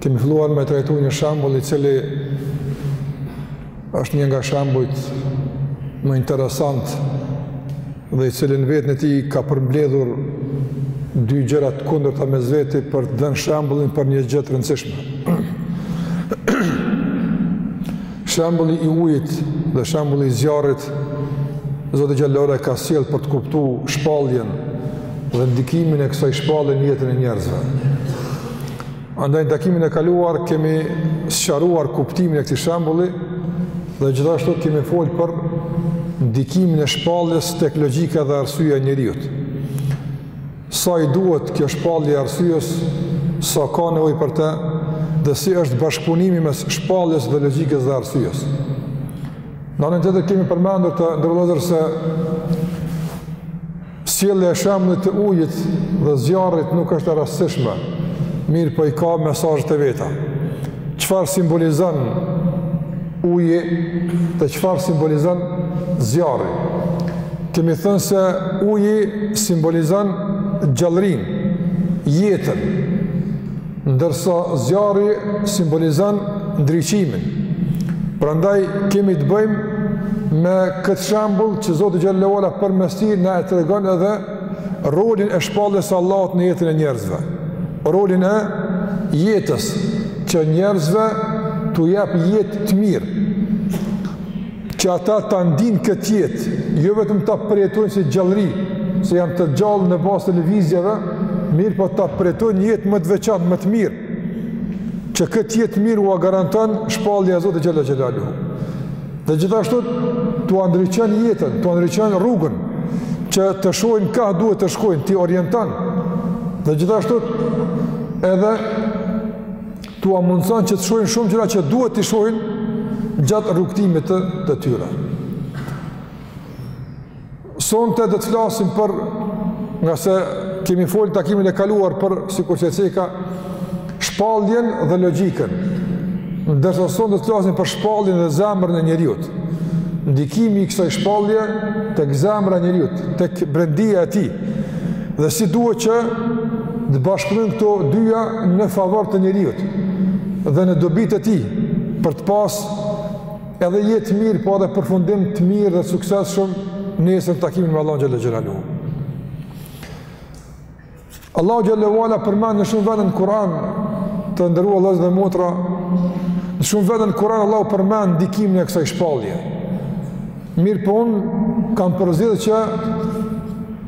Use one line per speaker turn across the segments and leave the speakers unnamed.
Kemi filluar me trajtu një shembull i cili është një nga shembujt më interesantë dhe i cili në veten e tij ka përmbledhur dy gjëra të kundërta mes veti për të dhënë shembullin për një gjë të rëndësishme. Shembulli i ujit dhe shembulli i zjarrit Zoti Xhelle ue Ala ka sjellë për të kuptu shpalljen dhe ndikimin e kësaj shpalljeje n'jetën e njerëzve. Andaj në takimin e kaluar kemi sqaruar kuptimin e këtij shembulli dhe gjithashtu kemi fol për ndikimin e shpalljes tek logjika dhe arsyeja e njeriut. Sa i duhet kjo shpallje arsyes, sa ka nevojë për të dhe si është bashkëpunimi mes shpalljes dhe logjikës dhe arsyes. Në anën tjetër kemi përmendur të nderuar vllazër se Sjellja e shembullit të ujit dhe zjarrit nuk është e rastësishme, mirëpo i ka mesazhet e veta. Çfarë simbolizon uji dhe çfarë simbolizon zjarri? Kemi thënë se uji simbolizon gjallërinë, jetën. Ndërsa zjarri simbolizon ndriçimin. Prandaj kemi të bëjmë me këtë shembull që Zoti Xhelle ue Ala përmes tij na e tregon edhe rolin e shpalljes së Allahut në jetën e njerëzve. Rolin e jetës që njerëzve t'u jap jetë të mirë. Që ata ta ndin këtë jetë, jo vetëm ta përjetojnë si gjallëri, se janë të gjallë në bazë të lëvizjeve, mirëpo ta përjetojnë një jetë më të veçantë, më të mirë. Që këtë jetë t'mirë ua garanton shpallja e Zotit Xhelle Xhelaluhu. Dhe gjithashtu t'ua ndriçon jetën, t'ua ndriçon rrugën, që të shojnë ka duhet të shkojnë, t'i orienton. Dhe gjithashtu edhe T'ua mundëson që të shohin shumë gjëra që duhet t'i shohin gjatë rrugëtimit të, të tyre. Sonte do të flasim për ngase kemi fol takimin e kaluar për sikur se ceka shpalljen dhe logjikën. Ndërsa sonte do të flasim për shpalljen dhe zemrën e njeriut. Ndikimi i kësaj shpallje tek zemra e njeriut, tek brendia e tij. Dhe si duhet që të bashkëpunojnë këto dyja në favor të njeriut dhe në dobi të tij për të pas edhe jetë t'mirë, po edhe përfundim të mirë dhe t'suksesshëm nesër n'takimin me Allahun Xhelle Xhelaluhu. Allahu Xhelle ue Ala përmend në shumë vende n'Kur'an të nderuar vllazër dhe motra, në shumë vende n'Kur'an Allahu përmend ndikimin e kësaj shpallje. Mirëpo unë kam përzgjedh që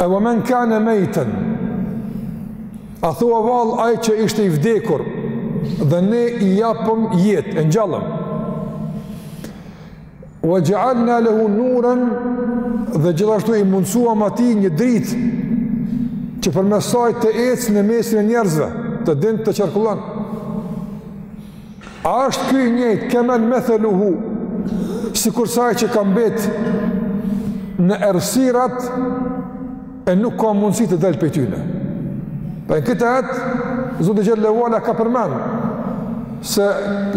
E ve men kane mejten, a thua vallë ai që ishte i vdekur, dhe ne i japëm jetë, e ngjallëm. Ve xhealna lehu nuren, dhe gjithashtu i mundësuam atij një dritë, që përmes saj të ecë në mesin e njerëzve, të din të qarkullon. A është ky i njëjtë kemen metheluhu, sikurse ai që ka mbet në errësirat e nuk ka mundësi të del prej tyne. Dhe në këtë ajet, Zoti xhelle ve ala ka përmend se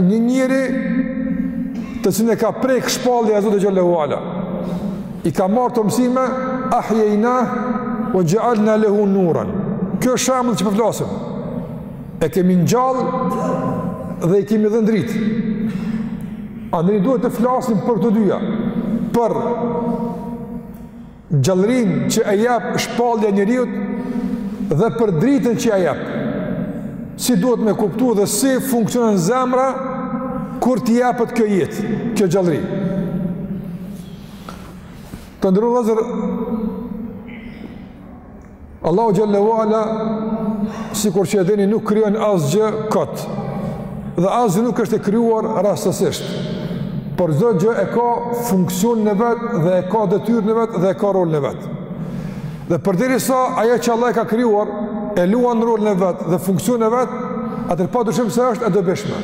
një njeri të cilën e ka prek shpallja e Zotit xhelle ve ala, i ka marrë ato mësime, ahjejna, ve xhealna lehu nuran. Kjo është shembull që po flasim. Po E kemi ngjallë dhe i kemi dhënë dritë. Andaj ne duhet të flasim për të dyja, për gjallërinë që e jep shpallja njeriut dhe për dritën që e jep. Si duhet me kuptu dhe si funksionon zemra kur t'i jepet kjo jetë, kjo gjallëri. Të nderuar vëllezër, Allahu xhelle ve ala sikur që e dini nuk krijon asgjë kot. Dhe asgjë nuk është e krijuar rastësisht. Por çdo gjë e ka funksionin e vet dhe e ka detyrën e vet dhe e ka rolin e vet. Dhe përderisa ajo që Allah e ka krijuar e luan rolin e vet dhe funksionin e vet, atëherë pa dyshim se është e dobishme.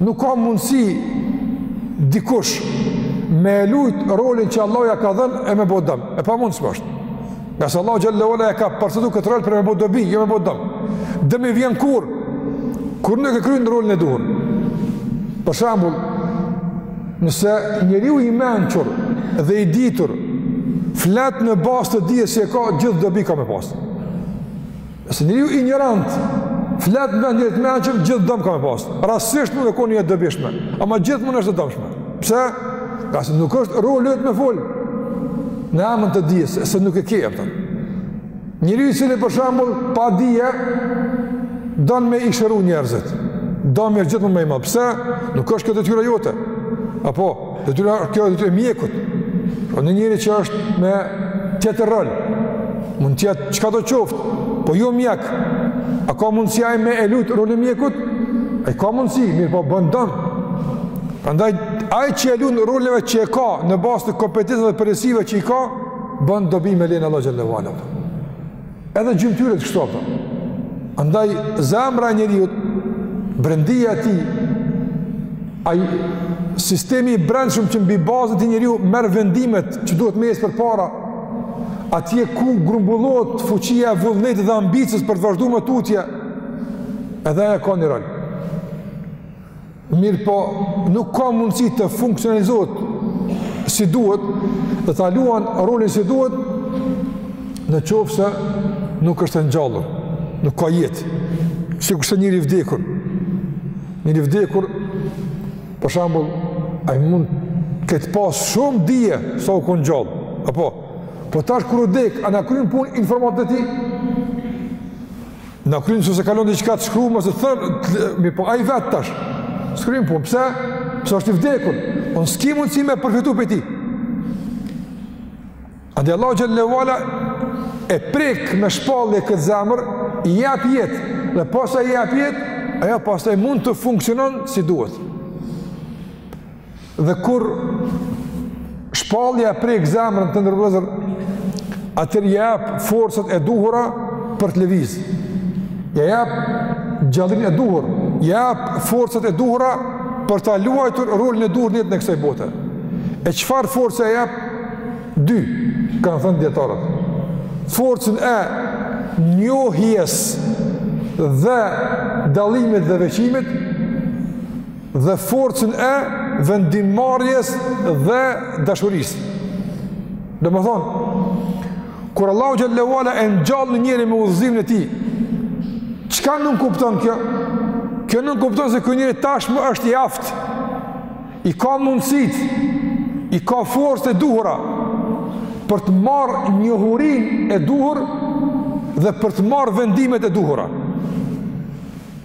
Nuk ka mundësi dikush me e lujt rolin që Allahu ia ka dhënë e me bo dëm. E pamundshme është. Ngase Allahu xhelle ve ala ia ka përcaktu këtë rol për me bo dobi, jo me bo dëm. Dëmi vjen kur? Kur nuk e kryn rolin e duhur. Për shembull, nëse njeriu i mençur dhe i ditur, flet në bazë të dijes si e ka, gjithë dobi ka me pasë. Nëse njeriu injorant, flet me një të mençëm, gjithë dëm ka me pasë. Rastësisht mun me konë e dobishme, ama gjithmonë është e dëmshme. Pse? Ngase nuk është roli i vet me folë. Në emën të dijes, se nuk e ke, e kupton. Njeriu i cili për shembull, pa dije, don me i shëru njerëzit. Dëm gjithmonë me ima. Pse? Nuk është kjo detyra jote. Apo? Detyra, kjo detyra e mjekut. Po një njeri që është me tjetër rol, mund të jetë çka do qoftë, po jo mjek, a ka mundësi ai me e lujt rolin e mjekut? Ai ka mundësi, mirëpo bën dëm. Prandaj, ai që e lun rolin e vet që e ka në bazë të kompetencave dhe përparësive që i ka, bën dobi me lejen e Allahut xhelle ve ala. Edhe gjymtyrët kështu apo. Andaj zemra e njeriu brendia e tij ai sistemi i brendshëm që mbi bazën e tij njeriu merr vendimet që duhet me ecë përpara atje ku grumbullohet fuqia e vullnetit dhe ambicies për të vazhdu më tutje edhe ajo ka ni rol mirëpo nuk ka mundësi të funksionalizohet si duhet dhe ta luan rolin si duhet në qoftë se nuk është e ngjallur, nuk ka jetë, sikurse njeri i vdekur. Njeri i vdekur, për shambull, ai mund të ketë pas shumë dije sa u kon gjallë, apo, po tash kur u vdek, a na kryn punë informatat e tij? Na kryn nëse ka lon diçka të shkru, ose të thënë, mirëpo ai vetë tash s'kryn punë, pse? Pse është i vdekur? Po s'ki mundësi me përfitu pej tij. Andaj Allahu xhelle ue ala e prek me shpallje këtë zemër, i jap jetë, dhe pasi i jap jetë, ajo pastaj mund të funksionon si duhet. Dhe kur shpallja e prek zemrën të nderuar vëllezër, atëherë ja jap forcat e duhura për të lëviz. Ja jap gjallërinë e duhur, ja jap forcat e duhura për ta luajtur rolin e duhur në jetën e kësaj bote. E çfarë forca ja jap? Dy, kanë thënë dijetarët. Forcën e njohjes dhe dallimit dhe veçimit, dhe forcën e vendimmarrjes dhe dashurisë. Domethënë, kur Allahu xhelle ue ala e ngjall një njeri me udhëzimin e tij, çka nënkupton kjo? Kjo nënkupton se ky njeri tashmë është i aftë, i ka mundësitë, i ka forcat e duhura, për të marrë njohurinë e duhur dhe për të marrë vendimet e duhura.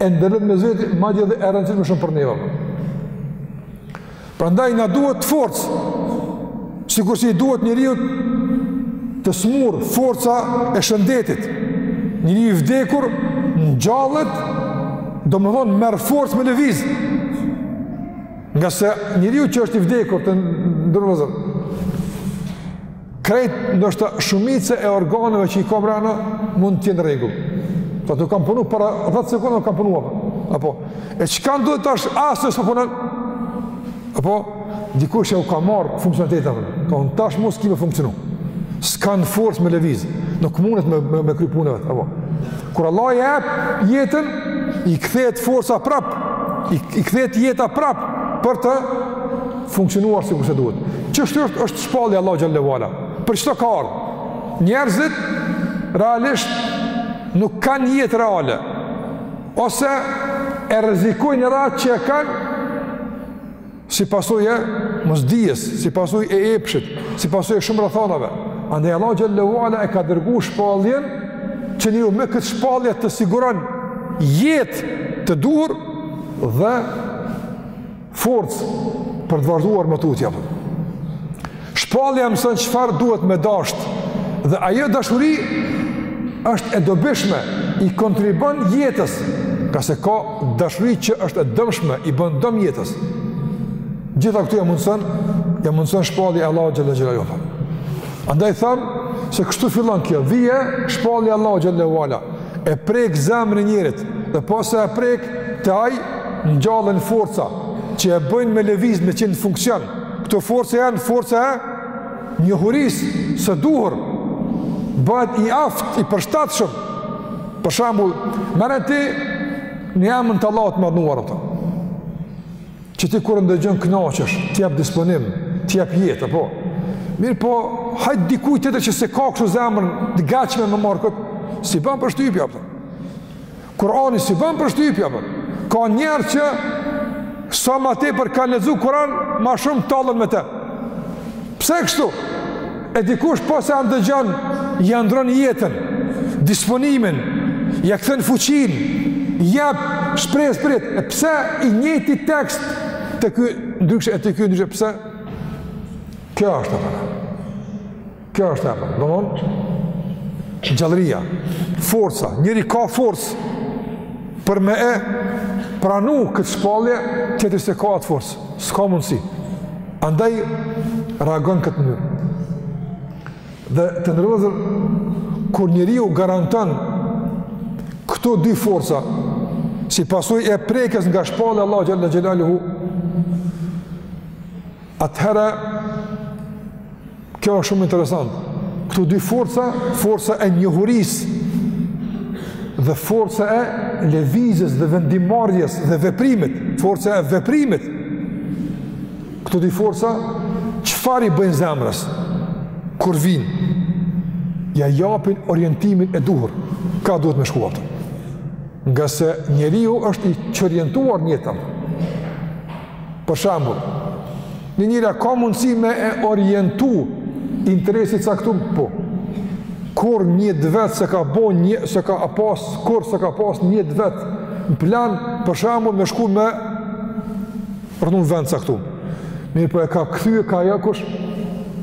e nderit me Zotin, madje edhe e rëndësishme shumë për neve. Prandaj na duhet forcë, sikurse i duhet njeriut të smurë forca e shëndetit. Njeriu i vdekur ngjallet, domethënë merr forcë me lëviz. Ngase njeriu që është i vdekur të nderuar vëllezër, Krejt, ndoshta shumica e organeve që i ka mrena mund të jenë n'rregull. Po të kanë punu para 10 sekonda kanë punu. Apo e çka duhet tash që s'po punon? Apo dikush që u ka marr funksionalitetin apo? Ka tash mo s'ki me funksionu. S'kan forcë me lëviz. Nuk munet me me, me kry punën e vet. Apo kur Allahu i jep jetën, i kthehet forca prap. I, i kthehet jeta prap për të funksionuar sikurse duhet. Çështë është është Shpallja e Allahut xhelle ue ala. Për çfarë ka ardhë? Njerëzit realisht nuk kanë jetë reale ose e rrezikojnë atë që e kanë si pasojë e mosdijes, si pasojë e epshit, si pasojë e shumë rrethanave. Andaj Allahu xhelle ue ala e ka dërgu shpalljen që njeriu me këtë shpallje të siguron jetë të duhur dhe Forcë për të vazhduar më tutje. Shpallja ia mëson çfarë duhet me dashtë dhe ajo dashuri është e dobishme, i kontribon jetës, ngase ka dashuri që është e dëmshme, i bën dëm jetës. Gjitha këto ia mundëson, ia mundëson shpallja e Allahut xhelle xhelaluhu. Andaj thamë se kështu fillon kjo, vjen shpallja e Allahut xhelle ue ala. e prek zemrën e njeriut, dhe posa e prek te ai, ngjallen forca, që e bëjnë me lëviz me qenë funksion. Këto forca janë forca e njohurisë së duhur, bëhet i aftë, i përshtatshëm. Për shembull, merre ti, një emën të Allahut madhnuar ato, Që ti kur ndëgjon kënaqesh, të jep disponim, të jep jetë, po. Mirëpo, hajt dikujt tjetër që s'e ka kështu zemrën të gatshme me marrë këtë, s'i ban përshtypje, apo? Kurani s'i ban përshtypje, apo? Ka njerëz që sa ma tepër kanë lexu Kuran, ma shumë tallen me te. Pse kështu? E dikush posa e ndëgjon, ia ndron jetën, disponimin, ia kthen fuqinë, i jep shpresë për jetë. E pse i njëjti tekst te ky ndryshe, e te ky ndryshe, pse? Kjo është e para. Kjo është e para. Domethon gjallëria, forca, njëri ka forcë për me e pranu këtë shpallje, tjetri s'e ka atë forcë. S'ka mundësi. Andaj reagon këtë mënyrë. Dhe të nderuar vllezër, kur njeriu garanton këto dy forca, si pasojë e prekjes nga shpallja e Allahut xhelle xhelaluhu, atëherë Kjo është shumë interesant. Këto dy forca, forca e njohurisë dhe forca e lëvizjes dhe vendimmarrjes dhe veprimit, forca e veprimit. Këto dy forca çfarë i bëjnë zemrës kur vijnë? Ia japin orientimin e duhur. Kah duhet me shku ata. Ngase njeriu është i çorientuar në jetën. Për shembull, një njeri ka mundësi me e orientu interesi i caktum, po, kurrë n'jetë t'vet s'e ka bo një, s'e ka pas, kurrë s'e ka pas n'jetë t'vet në plan, për shembull, me shku me rrnu në vend të caktum. Mirëpo e ka kthy kah ajo kush?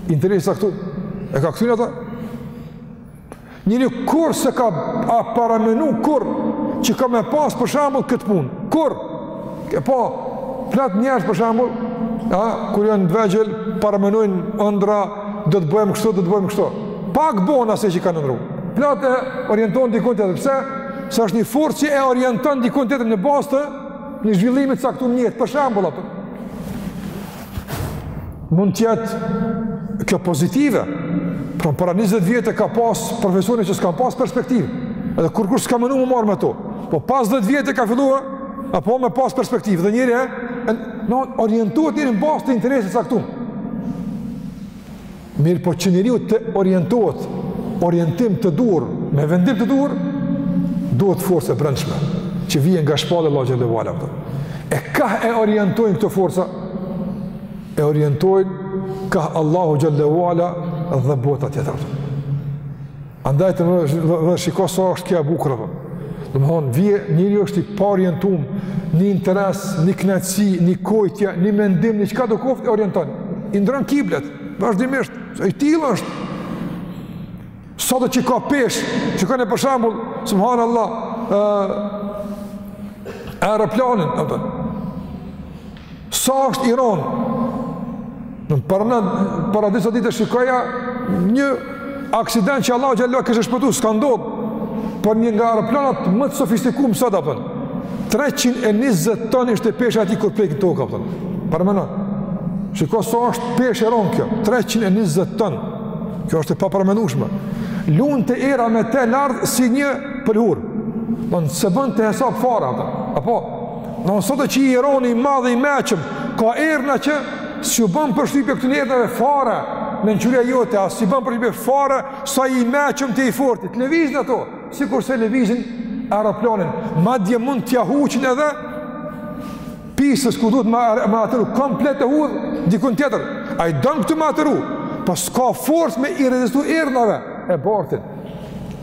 Interesi i caktum, e ka kthy n'ata, Njeri kurrë s'e ka paramenu kurrë që ka me pas për shembull këtë punë, kurrë, e po plot njerëz për shembull, a, kur janë t'vegjël, paramenojnë ëndrra, do të bëhem kështu, do të bëhem kështu. Pak bon asi që kanë ëndrru. Plot e orienton dikun tjetër pse, se është një forcë që e orienton dikun tjetër në bazë të një zhvillimi të caktum n'jetë, për shembull, apo. mund të jetë kjo pozitive, pra para 20 vjetëve ka pas profesione që s'kanë pas perspektivë, edhe kurkush s'ka menu m'u marrë me to, po pas 10 vjetëve ka fillu, apo me pas perspektivë, dhe njeri e, e orientohet njeri në bazë të interesit të caktum. Mirëpo që njeriu të orientohet, orientim të duhur, me vendim të duhur, duhet forcë e brendshme, që vjen nga shpallja e Allahut xhel-le ve ala. E kah e orientojnë këto forca? E orientojnë kah Allahu xhel-le ve ala dhe bota tjetër. Andaj të vë shiko sa është kjo e bukur apo. Domethonë vjen njeri është i paorientum, një interes, një kënaqësi, një kojtje, një mendim, një çkadokoftë e orienton. I ndrron kiblet, vazhdimisht, i tillë është. Sado që ka peshë, shikone për shembull, subhanallah, ë aeroplanin apo. Sa është i ronë? Parameno, para disa ditëve shikoja një aksident që Allahu xhel-le e kishte shpëtu, s'ka ndodhë, po një nga aeroplanat më të sofistikum sot, apo. 320 ton ishte pesha e tij kur prek në tokë, apo. Parameno, shiko sa është peshë e ronë kjo, 320 ton, kjo është e paparamenushme, lunte era me te lartë si një pëlhurë, apo, s'e bënte hesap fare atë. Apo, Në sado që i ronë, i madh e i meçëm, ka erna që s'ju bon përshtypje këtyne ernave fare, mençuria jote, a s'u bon përshtypje fare, sa i meçëm ti e i fortë, t'lëvizin ato, sikurse lëvizin aeroplanin, madje mund t'ja huqin edhe pistës ku duhet me, me ateru, komplet e hudhë, dikun tjetër, ai don këtu me ateru, po s'ka forcë me i rezistu ernave e bartin,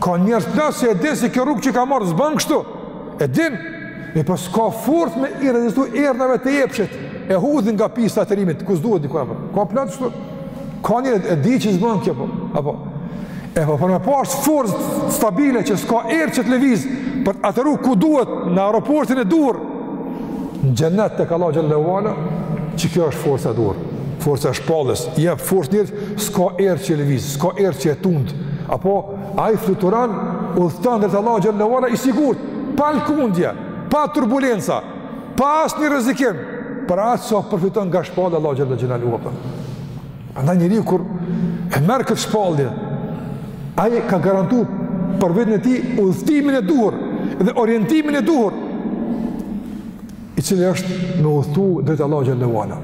ka njerëz plot që e dinë se kjo rrugë që ka marrë, s'bon kështu, e dinë, E po s'ka forcë me i rezistu ernave të epshit, e hudhi nga pista e aterimit, ku s'duhet dikun, apo. Ka plot kështu, ka njeri e di që s'bën kjo, apo. Apo, e po për me pas forcë stabile që s'ka erë që të lëviz, për të ateru ku duhet në aeroportin e duhur, në xhennet tek Allahu xhelle ue ala, qikjo është forca e duhur, forca e shpalljes, jep forcë njerit, s'ka erë që e lëviz, s'ka erë që e tund, apo, Ai fluturon, udhëton drejt Allahu xhelle ue ala i sigurt, pa lkundje, pa turbulenca, pa asnjë rrezikim, për aq sa përfiton nga shpallja e Allahut xhelle xhelle ue ala. Andaj njeri kur e merr këtë shpallje, ai ka garantu për veten e tij udhëtimin e duhur dhe orientimin e duhur i cili është me udhëtu drejt Allahu xhelle ue ala.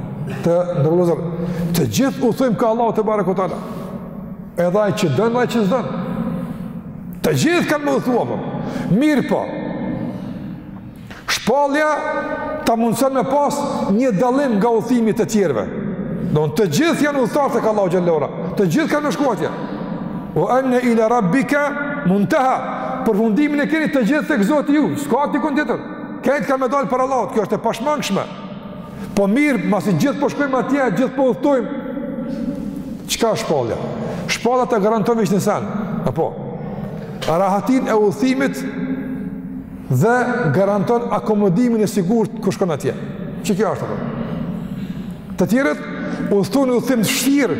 Të nderuar vëllezër, të gjithë udhëtojmë kah Allahu tebareke ue teala. Edhe ai që don, ai që s'don. Të gjithë kanë me udhëtu, apo. Mirëpo Shpallja ta mundëson me pas një dallim nga udhëtimi i të tjerëve. Domethënë të gjithë janë udhëtarë tek Allahu xhelle ue ala. Të gjithë kanë me shku atje. Ue enne ila rabbikel munteha. Përfundimin e keni të gjithë tek Zoti juj. S'ka te dikush tjetër. Krejt kanë me dalë para Allahut. Kjo është e pashmangshme. Po mirë, masi gjithë po shkojmë atje, gjithë po udhëtojmë. Çka shpallja? Shpallja ta garanton veç ni sen. Apo, rahatinë e udhëtimit dhe garanton akomodimin e sigurt kur shkon atje. Qikjo është apo? Të tjerët, udhëtojnë udhëtim të vshtirë.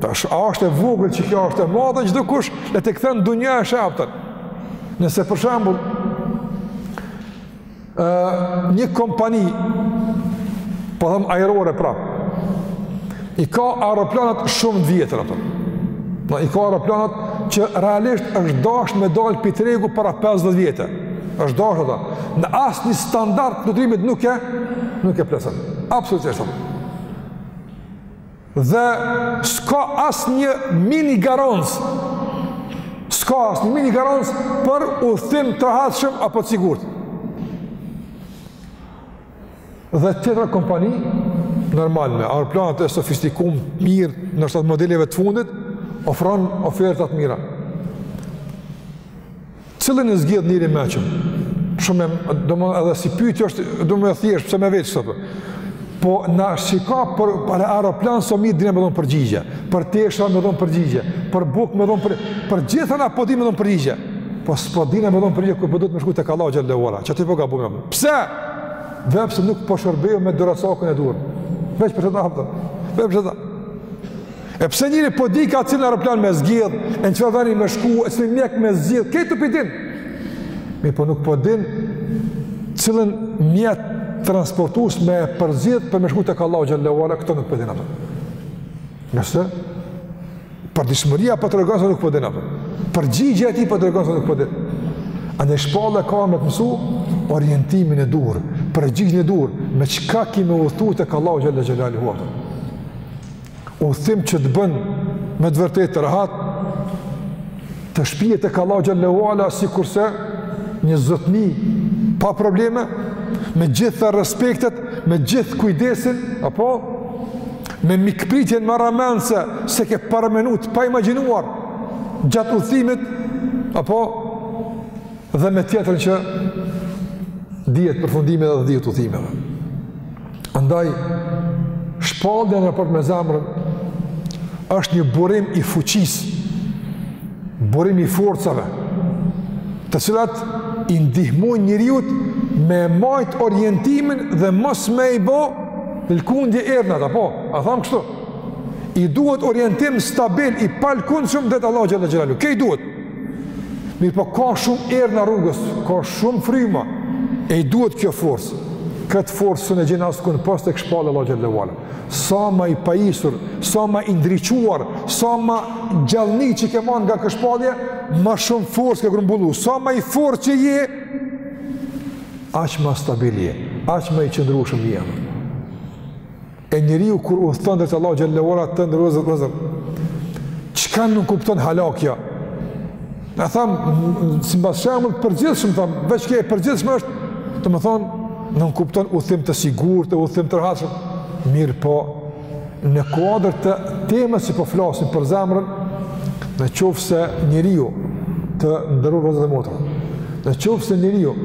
Tash, a është e vogël qikjo a është e madhe, çdokush, le të kthehet në dunja e e kupton. Nëse për shembull, një kompani, po themi ajrore prap, i ka aeroplanat shumë të vjetër, apo, i ka aeroplanat që realisht është dasht me dalë pi tregu para 50 vjete. është dasht ato. Asnjë standard të fluturimit nuk e, nuk e plotson. Absolutisht. Dhe s'ka asnjë mini garancë, s'ka asnjë mini garancë për udhëtim të rahatshëm apo të sigurt. Dhe tjetra kompani, normal me aeroplanët e sofistikum, mirë, ndoshta të modeleve të fundit, ofron oferta të mira. Cilën e zgjedh njeri i mençëm? Shumë domethënë edhe si pyetje është domethënë thjesht pse më veç sot. Po veç shika për për aeroplan po dimë me dhon përgjigje. Për tesha me dhon përgjigje. Për bukë me dhon për për gjithçka po dimë me dhon përgjigje. Po s'po dimë me dhon përgjigje kur po dojmë me shku tek Allahu xhelle ue ala. Qaty po gabojmë. Pse? Sepse nuk po shërbehemi me doracakun e duhur. Veç për të dhënë. Veç për të dhënë. E pse njeri po di ka cilin aeroplan me zgjedh, e në çfarë veni me shku, e cilin mjek me zgjedh, këtë po e din. Mirëpo nuk po din cilin mjet transportus me përzgjedh për me shku tek Allahu xhelle ue ala, këtë nuk po din atë. Nëse, përditshmëria po tregon se nuk po din atë. Përgjigja e tij po tregon se nuk po din. Andaj shpallja ka me të mësu orientimin e duhur, përgjigjen e duhur, me çka ki me udhtu tek Allahu xhelle xhelle ue ala. udhëtim që të bën me të vërtetë të rahat, të shpie tek Allahu xhelle ue ala, sikurse një zotni pa probleme, me gjithë respektet, me gjithë kujdesin, apo me mikpritjen marramendëse, s'e ke paramendu, pa imagjinuar, gjatë udhëtimit, apo dhe me tjetrën që dihet përfundimi dhe dihet udhëtimi. Andaj, shpallja në raport me zemrën, është një burim i fuqis, burim i forcave, të cilat i ndihmojnë njeriut me e majt orientimin dhe mos me i bo lkundje erërat, apo, ta themi kështu, i duhet orientim stabil, i palkundshëm drejt Allahu xhelle xhelaluhu, kjo i duhet, Mirëpo ka shumë erëra rrugës, ka shumë fryma, e i duhet kjo forcë. Këtë forcë s'un e gjen askun pos tek shpallja e Allahu xhelle ue ala. Sa ma i pajisur, sa ma i ndriçuar, sa ma gjallni që ke marrë nga kjo shpallje, ma shumë forcë ke grumbullu. Sa ma i fortë që je, aq ma stabil je, aq ma i qëndrushëm je. E njeriu kur udhëton drejt Allahu xhelle ue ala të nderuar vëllezër. Çka nënkupton halakja? E tham simbas shembullit të përgjithshëm tham, veç ke përgjithshëm është, domethënë, nënkupton udhëtim të sigurt, udhëtim të rahatshëm. Mirëpo, në kuadër të temës që po flasim për zemrën, në qoftë se njeriu të nderuar vëllezër dhe motra. Në qoftë se njeriu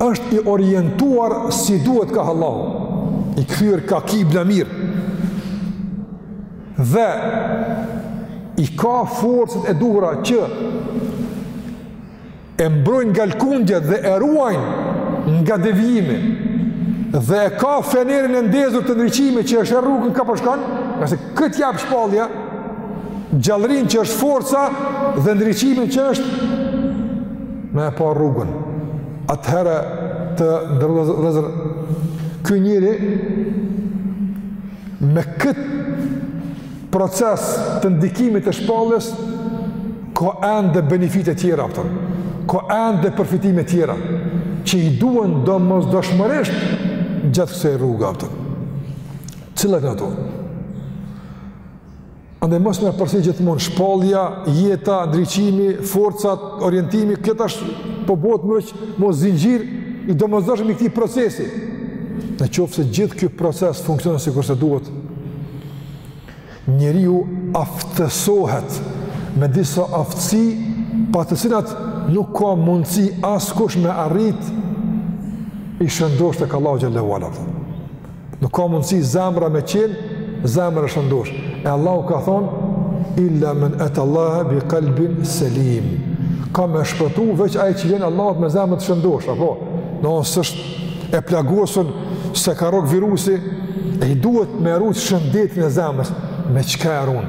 është i orientuar si duhet ka Allahu, i kthyer ka kibla mirë. Dhe i ka forcat e duhura që e mbrojnë nga lkundjet dhe e ruajnë nga devijimi dhe e ka fenerin e ndezur të ndriçimit që e sheh rrugën ka po shkon ngase këtë jap shpallja gjallërinë që është forca dhe ndriçimin që është me e pa rrugën. Atëherë të nderuar vëllezër, ky njeri me këtë proces të ndikimit të shpalljes, ka ende edhe benefite tjera, patjetër. ka ende edhe përfitime tjera, që i duen domosdoshmërisht gjatë kësaj rruge, patjetër. Cilat janë ato? Andaj mos me përsërit gjithmonë shpallja, jeta, ndriçimi, forcat, orientimi, kjo tash po bëhet veçmas zinxhir i domosdoshëm i këtij procesi. Në qoftë se gjithë ky proces funksionon sikur se duhet, njeriu aftësohet me disa aftësi pa të cilat nuk ka mundësi askush me arrit i shëndosh tek Allahu xhelle ue ala. Nuk ka mundësi zemra me qenë zemër e shëndoshë. E Allahu ka thonë, illa men et Allahe bi kalbin selim. Ka me shpëtu veç ai që i vjen Allahut me zemër të shëndoshë. Po nëse është e plagosur se e ka rrok virusi, e i duhet me e rujt shëndetin e zemrës. Me çka e run?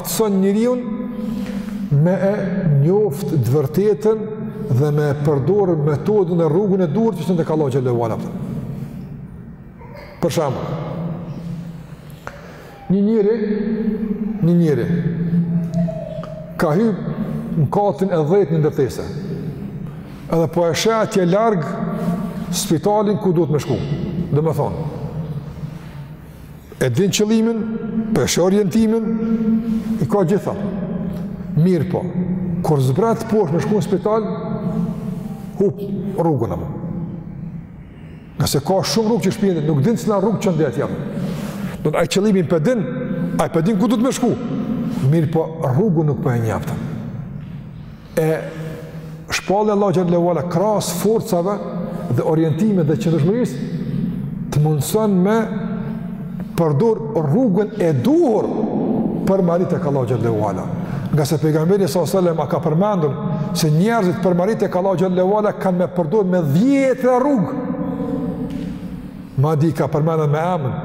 Aftëson njeriun me e njoft të vërtetën dhe me e përdor metodën e rrugën e duhur që çon tek Allahu xhelle ue ala. Për shembull. Një njeri, një njeri ka hyp në katin e 10 në ndërtesë. Edhe po e sheh atje larg spitalin ku duhet me shku. Domethonë. E din qëllimin, po e sheh orientimin, i ka gjitha. Mirëpo, kur zbret poshtë me shku në spital, hup rrugën apo. Nëse ka shumë rrugë që shpien aty, nuk din cila rrugë çon atje. Domethonë ai qëllimin po e din, ai po e din ku duhet me shku. Mirëpo, rrugën nuk po e njeh. E shpallja e Allahut xhelle ue ala krahas forcave dhe orientimit dhe qëndrueshmërisë të mundëson me përdor rrugën e duhur për me arri tek Allahu xhelle ue ala. Ngase pejgamberi sallallahu alajhi wasallam ka përmendur se njerëzit për me arri tek Allahu xhelle ue ala kanë me përdor me dhjetra rrugë. Madje ka përmendur me emën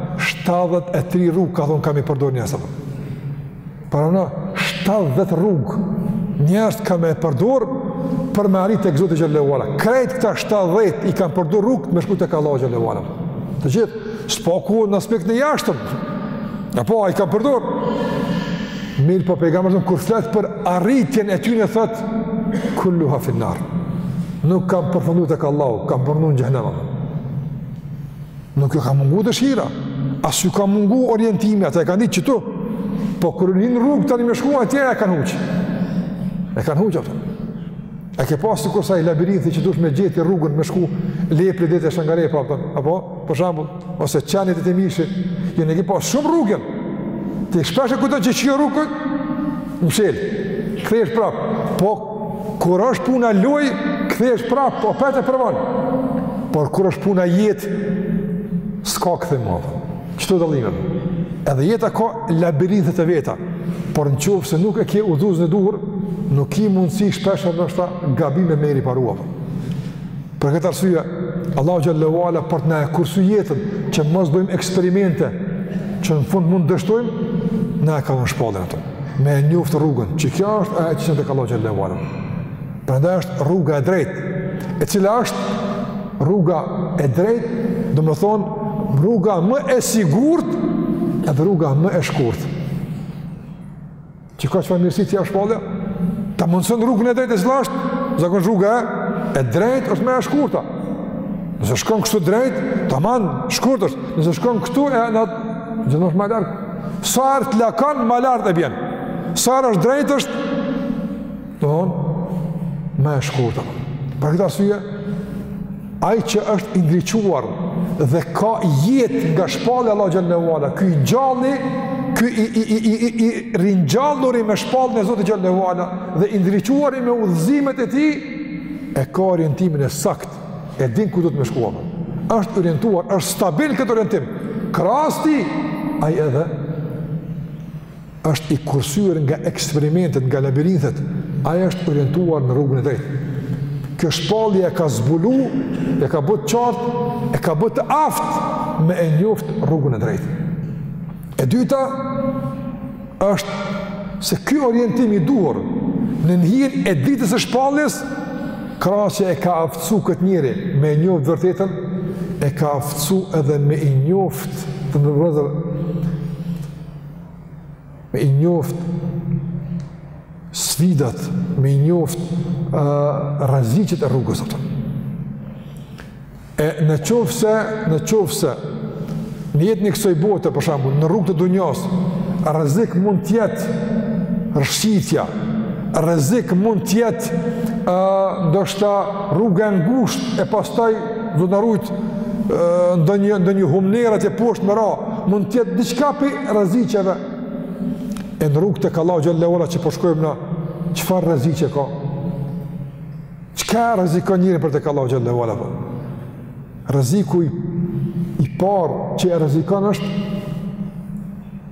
73 rrugë ka thon kanë me i përdor njerëzit. Para në 70 rrugë, njerëzit kanë me përdor për me arrit tek Zoti xhelle ue ala. Krejt këta 70 i kanë përdor rrugët me shku tek Allahu xhelle ue ala. Të gjithë, së paku në aspektin e jashtëm. Apo, a i kanë përdor. Mirëpo pejgamberi alejhi selam, kur flet për arritjen e tyne thotë, kulluha fin-nar. Nuk kanë me përfundu tek Allahu, kanë me përfundu në xhehnem. Nuk ju ka mungu dëshira, as ju ka mungu orientimi, ata e kanë ditë qëtu, po kur kanë hi në rrugë tani me shku, atje e kanë huqë. E kanë huqë, apo. E ke pasë sikurse ai labirinthi që dush me gjeti rrugën me shku, lepri deri te shangarepa, po, apo, për shembull, ose qeni deri te mishi, e ke pasë shumë rrugën, ti shpesh e kupton që kjo rrugë s'ën shelë, kthehesh prapë, po, Kur është puna lojë, kthehesh prapë, po apet e provon. Por kur është puna jetë, s'ka kthim ma. Qëto dallime? Edhe jeta ka labirinthet e veta, por në qoftë se nuk e kije udhëzimin e duhur, nuk ki mundësi shpeshherë ndoshta gabime me i riparuar. Për këtë arsye, Allahu xhelle ue ala për të na e kursy jetën që mos bëjmë eksperimente që në fund mund të dështojmë, na e ka vënë shpalljen, apo. Me e njoftë rrugën, që kjo është ajo që t'çon tek Allahu xhelle ue ala. Prandaj është rruga e drejtë, e cila është rruga e drejtë, domethonë rruga më e sigurt edhe rruga më e shkurt. Çka, çfar mirësie t'jep shpallja, ta mundëson rrugën e drejtë e cila është, zakon rruga e, e drejtë është më e shkurta. Nëse shkon kështu drejtë, tamam shkurt është. Nëse shkon kështu e në anë, gjithë është ma larg. Sa herë t'lakon, ma larg e bjen. Sa herë është drejtë është, domethonë, më e shkurta. Për këtë arsye, ai që është i ndriçuar dhe ka jetë nga shpallja e Allahit xhelle ue ala, ky i gjalli, ky i, i, i, i, i, i ringjalluri me shpalljen e Zotit xhelle ue ala dhe i ndriçuari me udhëzimet e tij, e ka orientimin e sakt, e din ku duhet me shkuar. është i orientuar, është stabil n'këtë orientim. Krahas tij, ai edhe është i kursyer nga eksperimentet, nga labirinthet, ai është i orientuar në rrugën e drejtë. Kjo shpallje e ka zbulu, ia ka bë të qartë, e ka bë të aftë me e njoftë rrugën e drejtë. E dyta është se ky orientim i duhur nën hijen e dritës së shpalljes, krahas që e ka aftësu këtë njëri me e njoftë t'vërtetën, e ka aftësu edhe me i njoftë të, njerëzit me i njoft sfidat, me i njoft uh, rreziqet e rrugës, apo. E në qofë se, në qofë se, në jetën e kësoj bote, për shembull, në rrugë të dunjas, rrezik mund t'jetë rrëshqitja, rrezik mund t'jetë uh, ndoshta rruga e ngusht, e pastaj do na rujt ndonjë ndonjë humnerë atje poshtë me ra, mund të jetë diçka pi rreziqeve. E në rrugë tek Allahu xhele ue ala që po shkojmë na, çfarë rreziqe ka? Çka e rrezikon njerin për tek Allahu xhallahu ala? Po? Rreziku i, i parë që e rrezikon është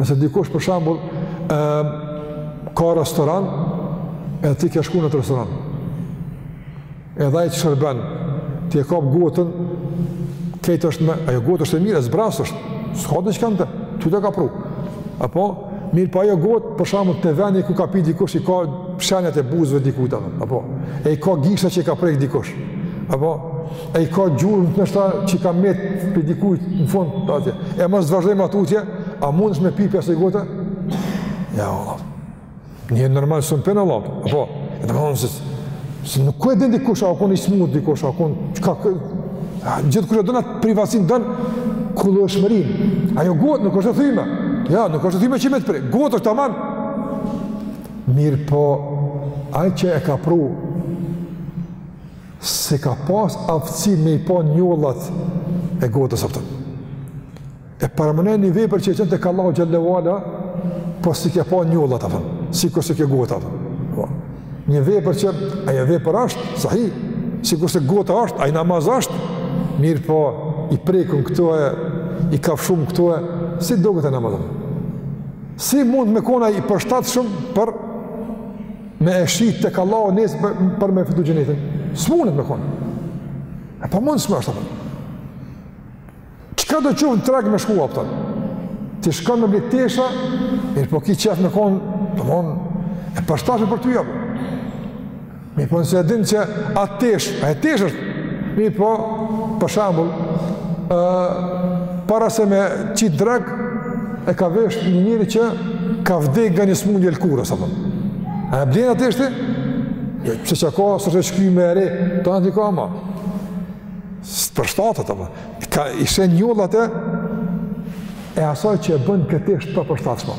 Nëse dikush për shembull ka restoran, edhe ti ke shku n'at restoran. Edhe ai të shërben, ti e kap gotën, krejt është me, ajo gotë është e mirë, e zbrazt është. S'ka diçka n'të, ty ta ka pru. Apo mirëpo ajo gotë për shembull te veni ku ka pi dikush i ka shenjat e buzëve dikujt. Apo e i ka gishta që i ka prek dikush. Apo e i ka gjurmë të nështëta që i ka met prej dikujt në fund atje, e mos të vazhdojmë ma tutje, a mundesh me pi pi asaj gote? Jo, vallah. Një normal s'e pin, vallah. Apo, e të mëndë se, se nuk e din dikush, a u kon i smut dikush, a u kon, çka ka... Gjithkush e don atë privacinë, don, kullu është mërin. Ajo gotë, nuk është e thyme. Jo, nuk është e thyme që me të pre. Gotë është tamam. Mirëpo, ai që e ka pru, S'ka pas aftësi me i pa njollat e gotës, kupton. E paramenon një vepër që e çon tek Allahu xhele ue ala, po s'i ke pa njollat, kupton, sikurse kjo gota, kupton. Po. Një vepër që ajo vepër ashtë, sahi, sikurse gota ashtë, ai namaz ashtë, mirëpo i prekun këtu e i kafshum këtu e, si doket ai namaz? Si mund me kon ai i përshtatshëm për Me e shit tek Allahu nesër, për me fitu xhenetin. S'mundet me kon. E pamundshme është apo. Çkado qoftë në treg me shku apo? Ti shkon me ble tesha, mirëpo ki qef me kon, do von e përshtatshme për ty apo. Mirëpo nëse e din që ajo teshë, ajo teshë është. Mirëpo për shembull, ë para se me qit në treg, e ka vesh një njeri që ka vdek nga një smundje e lkurës, apo. A e blen at teshë ti? Jo, pse çka ka, s'është shky me ere, të tana i ka ma. S'përshtatet, apo. Ka i sheh njollat e, e asaj që e bën këtë teshë të papërshtatshme.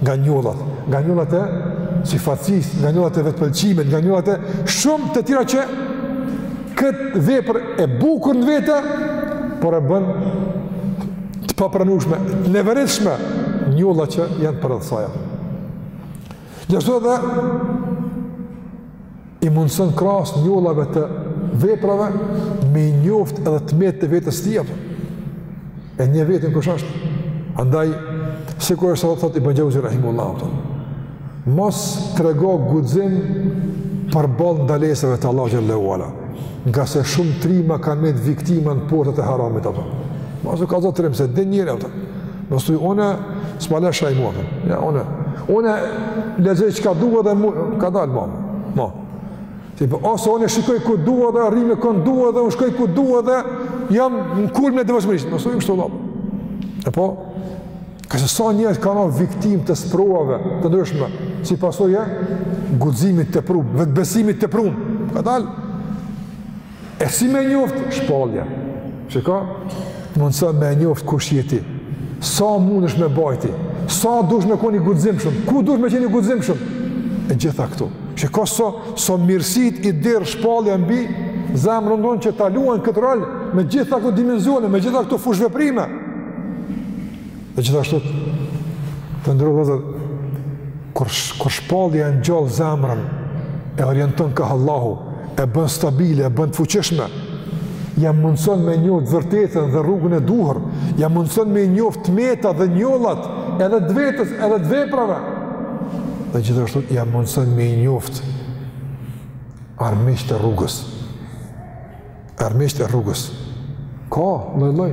nga njollat, nga njollat e syfaqësisë, nga njollat e vetëpëlqimit, nga njollat e shumë të tjera që këtë vepër e bukur në vete, por e bën të papranushme, të neveritshme, njollat që janë përreth saja. Gjithashtu edhe, i mundëson kras njollave të veprave me i njoftë edhe të metat e vetes tij, apo. E njeh veten kush është. Andaj, sikurse thotë Ibn Xheuzi rahimehullah, apo, mos trego guxim përballë ndalesave të Allahut xhelle ve ala, nga se shumë trima kanë met viktima në portat e haramit, apo, mos u kallzo trim, se dhe njeri, apo. Nësë të ju, unë, s'ma le shejtani mua, ja, unë, unë lexoj çka du dhe mu ka dalë, ma, ma. Ti për, po, ose unë shikoj ku du dhe rri me kënd du dhe unë shkoj ku du dhe jam në kulm në devotshmëri. Mos, kështu vëlla, e po, ka se sa njerëz ka qenë viktim të sprovave të ndryshme, si pasojë e guximit të teprum, vetëbesimit të teprum, ka dalë. E si me njoftë, shpallja. Çka? Mundëson me njoftë kush je ti. Sa mundesh me bajt ti. Sa duhesh me kon i guximshëm. Ku duhesh me qenë i guximshëm. E gjitha këto. Shiqa sa, sa mirësitë i derdh shpallja mbi zemrën tonë që ta luan këtë rol me gjitha këto dimenzione, me gjitha këto fushëveprime. Dhe gjithashtu, të nderum vëllezër, kur, kur shpallja e ngjall zemrën, e orienton kah Allahu, e bën stabile, e bën të fuqishme, ia mundëson me njoftë të vërtetën dhe rrugën e duhur, ia mundëson me i njoftë të metat dhe njollat, edhe të vetes, edhe të veprave, dhe gjithashtu, ia mundëson me i njoftë armiqtë e rrugës, armiqtë e rrugës, ka lloj-lloj,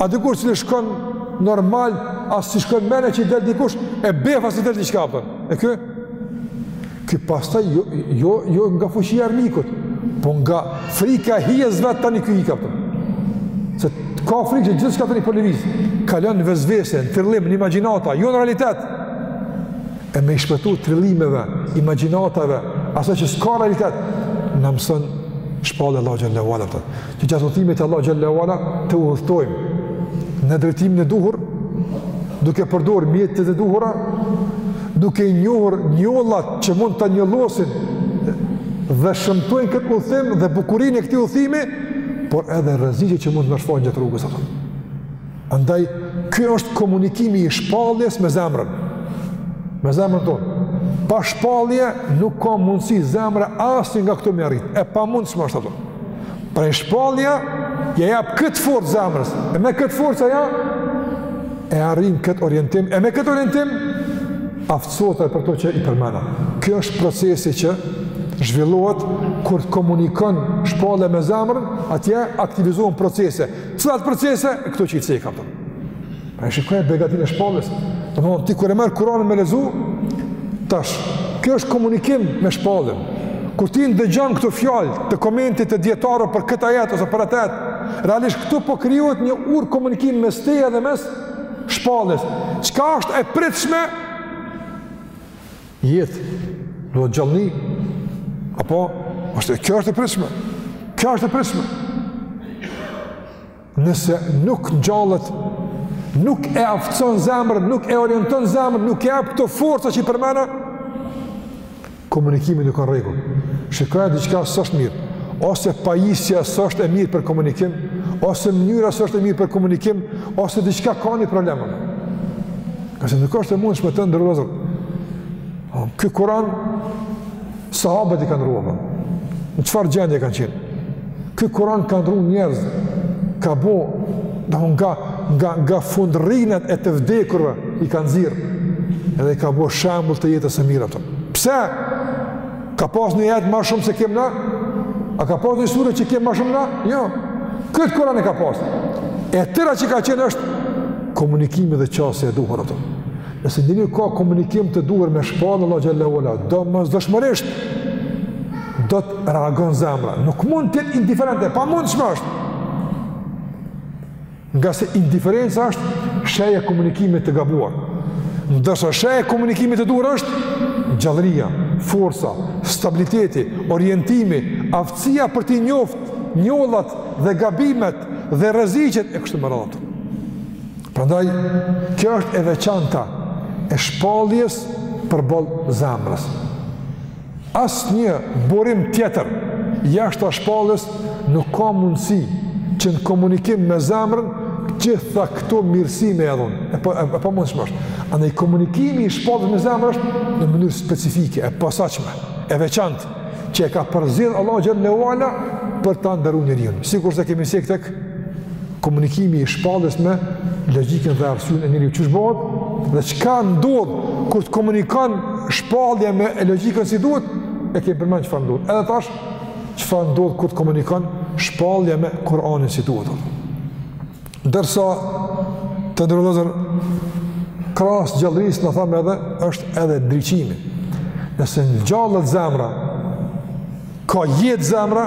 A dikur që njeri shkon normal, as s'i shkon menja që i del dikush, e befas i del një diçka, apo. E ky, ky pastaj jo, jo, jo nga fuqia e armikut, po nga frika e hijes vet tani ky ik, apo. Se ka frikë që gjithçka tani po lëviz, po kalon në vesvese, në trillim, në imagjinata, jo në realitet. E me i shpetu trillimeve, imagjinatave, asaj që s'ka realitet, na mëson shpallja e Allahut xhelle ve ala Që gjatë udhëtimit te Allahu xhelle ve ala të udhëtojmë në drejtimin e duhur, duke përdorur mjetet e duhura, duke i njohur njollat që mund ta njollosin dhe shëmtojnë këtë udhëtim dhe bukurinë e këtij udhëtimi, por edhe rreziqet që mund të na shfaqen gjatë rrugës ato. Andaj, ky është komunikimi i shpalljes me zemrën. Me zemrën tonë. Pa shpallje, nuk ka mundësi zemra asnjë nga këto me i arrit. E pamundshme është ato. Prandaj shpallja ia jap këtë forcë zemrës. E me këtë forcë ajo e arrin këtë orientim. E me këtë orientim, aftësohet për ato që i përmena. Ky është procesi që zhvillohet kur komunikon shpallja me zemrën, atje aktivizohen procese. Cilat procese këto që i ceka ato. E shikoje begatinë e shpalljes. Domethon ti kur e merr Kur'anin me lezu, tash kjo është komunikim me shpalljen. Kur ti ndëgjon këto fjalë të komentit të dijetarëve për këtë ajet ose për atë ajet, realisht këtu po krijohet një urë komunikim mes teje dhe mes shpalljes. Çka është e pritshme jetë, duhet gjallëri, apo, është, kjo është e pritshme, kjo është e pritshme. Nëse nuk ngjallet, nuk e aftëson zemrën, nuk e orienton zemrën, nuk i jep këto forca që i përmenda, komunikimi nuk është në rregull. Shikoje diçka s'është mirë, ose pajisja s'është e mirë për komunikim, ose mënyra s'është e mirë për komunikim, ose diçka ka një problem. Ngase nuk është e mundshme të nderuar. Ky Kur'an, sahabët i ka ndërru ato, në çfarë gjendje kanë qenë. Ky Kur'an ka ndërru njerëz, ka bo, nga, nga, nga fundërrinat e të vdekurve, i ka nxjerrë, edhe i ka bo shembull të jetës së mirë ato. Pse? Ka pas një ajet ma shumë se kemi na? A ka pas një sure që kemi ma shumë na? Jo. Këtë Kur'an e ka pas. E tëra që ka qenë është komunikimi dhe qasja e duhur ato. Nëse njeriu ka komunikim të duhur me shpalljen e Allahut xhele ue ala, domosdoshmërisht, do të reagon zemra. Nuk mund të jetë indiferente, e pamundshme është. Ngase indiferenca është shenjë e komunikimit të gabuar. Ndërsa shenjë e komunikimit të duhur është gjallëria, forca, stabiliteti, orientimi, aftësia për t'i njoftë njollat dhe gabimet dhe rreziqet e kështu me radhë. Prandaj kjo është e veçanta e shpalljes përballë zemrës. Asnjë burim tjetër jashta shpalljes nuk ka mundësi që në komunikim me zemrën gjitha këto mirësi me ia dhënë, e pa, e, e pamundshme është. Andaj komunikimi i shpalljes me zemrë është në mënyrë specifike, e posaçme, e veçantë, që e ka përzgjedh Allahu xhele ue ala për ta ndërru njeriun. Sikurse kemi cek te Komunikimi i shpalljes me logjikën dhe arsyen e njeriut qysh bëhet dhe çka ndodh kur të komunikon shpallja me logjikën si duhet, e kemi përmend çfarë ndodh. Edhe tash çfarë ndodh kur të komunikon shpallja me Kur'anin si duhet. Ndërsa të nderuar krahas gjallërisë ne thamë edhe është edhe ndriçimi. Nëse ngjallet zemra Ka jetë zemra,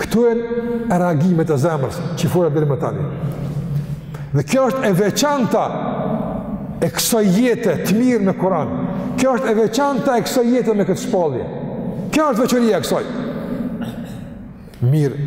kthehen reagimet e zemrës, që i fola deri më tani. Dhe kjo është e veçanta e kësaj jete të mirë me Kur'an. Kjo është e veçanta e kësaj jete me këtë shpallje. Kjo është veçoria e kësaj. Mirë.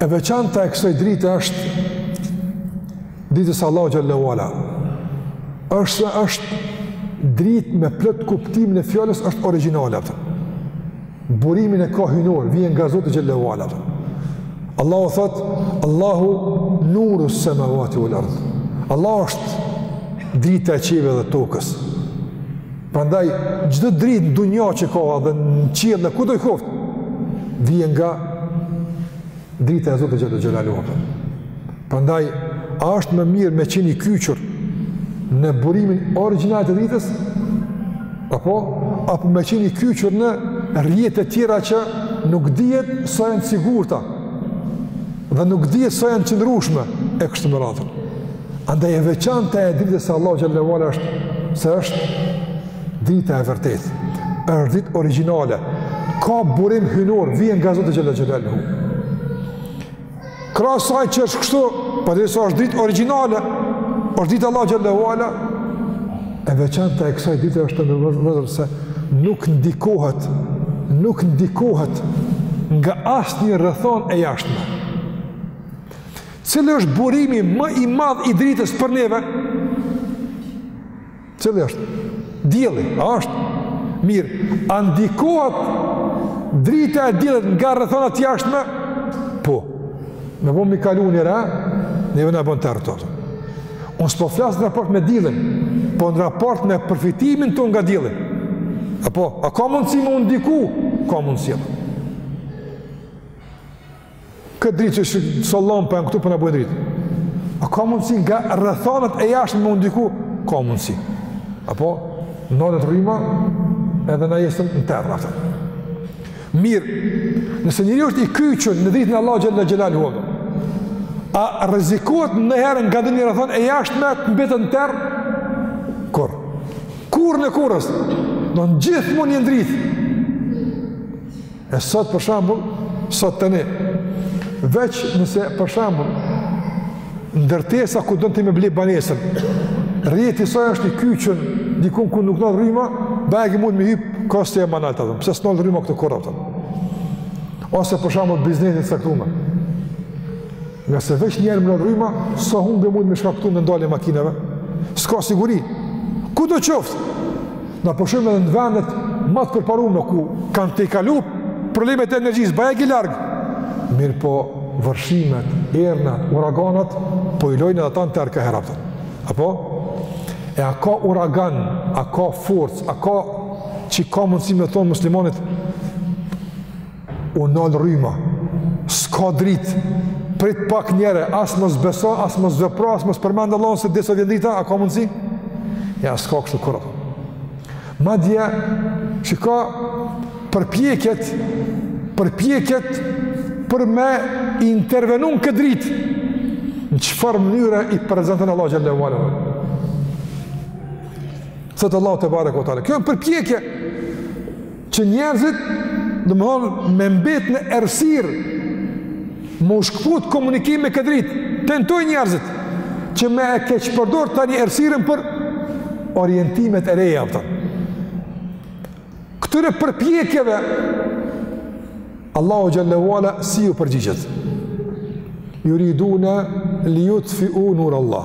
E veçanta e kësaj drite është dritës së Allahut xhelle ue ala. Është se është dritë me plot kuptimin e fjalës është origjinale pra. Burimin e ka hyjnor, vjen nga Zoti xhelle ue ala. Allahu thot, Allahu nuru samawati wal ard. Allahu është drita e qiejve dhe tokës. Prandaj çdo dritë në dunja që ka dhe në qiell e kudo qoft vjen nga drita e Zotit xhelle xhelaluhu. Prandaj a është më mirë me qenë i kyçur në burimin origjinal të dritës apo apo me qenë i kyçur në rrjete tjera që nuk dihet sa janë të sigurta dhe nuk dihet sa janë të qëndrueshme e kështu me radhë. Andaj e veçanta e dritës së Allahut xhelle ue ala është se është drita e vërtetë. Është dritë origjinale. Ka burim hyjnor, vjen nga Zoti xhelle xhelaluhu. Krahas asaj që është kështu, pra derisa është dritë origjinale, është drita Allahut xhelle ue ala. E veçanta e kësaj drite është vëllezër se nuk ndikohet, nuk ndikohet nga asnjë rrethanë e jashtme. Cili është burimi më i madh i dritës për neve? Cili është? Dielli, a është? Mirë, a ndikohet drita e diellit nga rrethanat e jashtme? Po. Në boftë me kalu një re, neve na bon terr tot. Unë s'po flasë në raport me diellin, po në raport me përfitimin tonë nga dielli. Apo, a ka mundësi me u ndiku? Ka mundësi. Apo. Këtë dritë që shihni në sallon pra këtu po na bën dritë. A ka mundësi nga rrethanat e jashtme me u ndiku? Ka mundësi. Apo, nalet rryma, edhe na jesim në terr. Mirë, nëse njeriu është i kyçun në dritën e Allahut xhelle xhelaluhu, a rrezikohet njëherë nga ndonjë rrethanë e jashtme të mbetet në terr? Kurrë. Kurrën e kurrës. Domethënë gjithmonë je në dritë. E sot për shembull, sot tani veç nëse për shembull ndërtesa ku don ti me ble banesën. Rrjeti saj është i kyçur diku ku nuk nal rryma, belki mund me hyp kostoja ma nalt, pse s'nal rryma këtu kurrë. Ose për shembull biznesi i caktuar. Ngase veç njëherë me u nal rryma, sa humbje mund me shkaktu në ndalje makinave? S'ka siguri. Kudo qoftë? Na po shohim edhe në vendet ma të përparume ku kanë tejkalu problemet e energjisë, bëja ki largë. Mirëpo vërshimet, erërat, uraganat, po i lojnë edhe ata në terr kaherë pra. Apo? E a ka uragan, a ka forcë, a ka që ka mundësi me thonë muslimanit U nal rryma, s'ka dritë, prit pak njëherë, as mos beso, as mos vepro, as mos përmend Allahun se derisa vjen drita, a ka mundësi? Jo, s'ka kështu kurrë. Madje, çka përpjekjet, përpjekjet për me intervenu në këtë dritë, në çfarë mënyre i prezenton Allahu xhele ue ala. Thotë Allahu tebareke ue teala. Kjo përpjekje, që njerëzit, domethënë, me mbet në errësirë, me u shkëput komunikimi me këtë dritë, tentojnë njerëzit, që me e keqpërdor tani errësirën për orientimet e reja, kupton. Këtyre përpjekjeve, Allahu xhele ue ala si ju përgjigjet. Juridune li jutfiu nur Allah.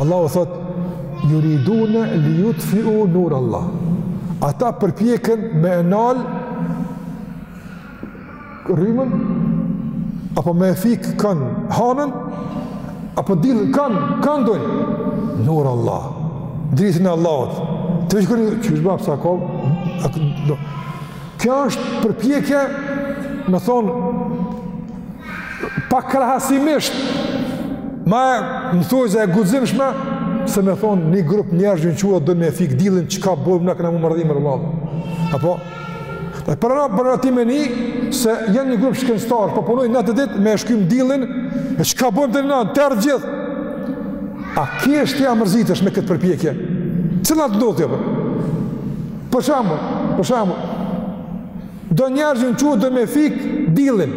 Allahu thotë, juridune li jutfiu nur Allah. Ata përpjeken me e nal rrymën, apo me e fik kën hanën, apo dillin kën, kën dojnë. Nur Allah, dritën e Allahut. Të vishë kërë, që është bëhë, pësa kohë, Kjo është përpjekje, me thonë, pakrahasimisht, ma e në thojza e guximshme, se me thonë një grup njerëz janë çu dojnë me e fik dillin çka bojmë na kena me u mërdhi vëlla. Apo? Dhe për në për në ti me ni, se janë një grup shkencëtarë, po punojnë natë e ditë me e shkym dillin, e çka bojmë tani na në terr gjithë. A kishe ti, a mërzitesh me këtë përpjekje? Cila të ndodhë, jo? Për shembull, për shembull, do njerëz janë çu dojnë me fik dillin.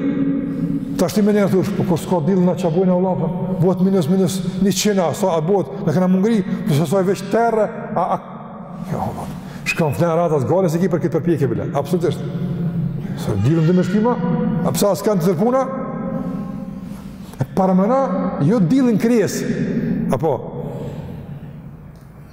Tash ti menjëherë thush, po kur s'ka dill, na çka bojmë vëlla, po bëhet minus, minus, njëqind a sa bëhet, na kena me u ngri, për sësoj veç terr, a, a, jo, Allah, s'kam flenë ratas, gajle s'e ki për këtë përpjekje, bile, absolutisht. Se dillin me shkym, a pse as kanë të tërpuna, e paramendo, jo dillin krijesë, apo,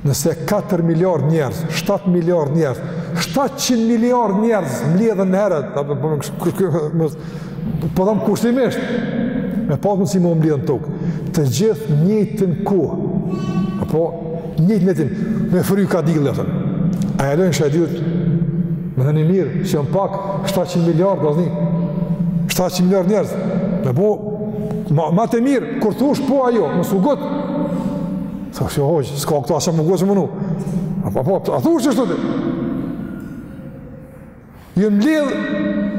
Nëse katër miliardë njerëz, shtatë miliardë njerëz, shtatëqind miliardë njerëz mbledhen njëherë, ta po më kërkoj po tham kushtimisht. Me pas mundësi me u mbledh në tokë. Të gjithë njëjtën kohë. Apo një netin me fry kah dilli atë. A e lënë shadit? Më thënë mirë, që janë pak 700 miliardë boni. 700 miliardë njerëz. Me bo ma, ma të mirë, kur thush po ajo, mos u ngut, Sa kjo hoqë, s'ka këto asha më gozë më nu. A pa po, a thu që shtëtë? Janë mbledh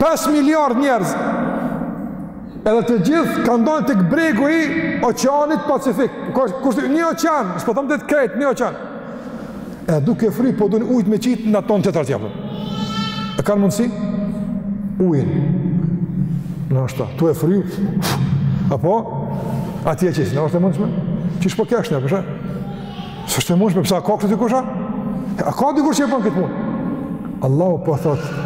5 miliard njerëz. Edhe të gjithë kanë dalë tek bregu i oqeanit Pacifik. Është një oqean, s'po them det krejt, një oqean. E duke fry po don ujt me qit n'anën tjetër. A po e kanë mundsi? Ujin, n'është ashtu, tu e fry, apo? A thu qysh, a është e mundshme? Qysh po keshni, pse? S'është e mundshme, pse, a ka kështu dikush, a? A ka dikush që e bën këtë mun? Allahu po thotë,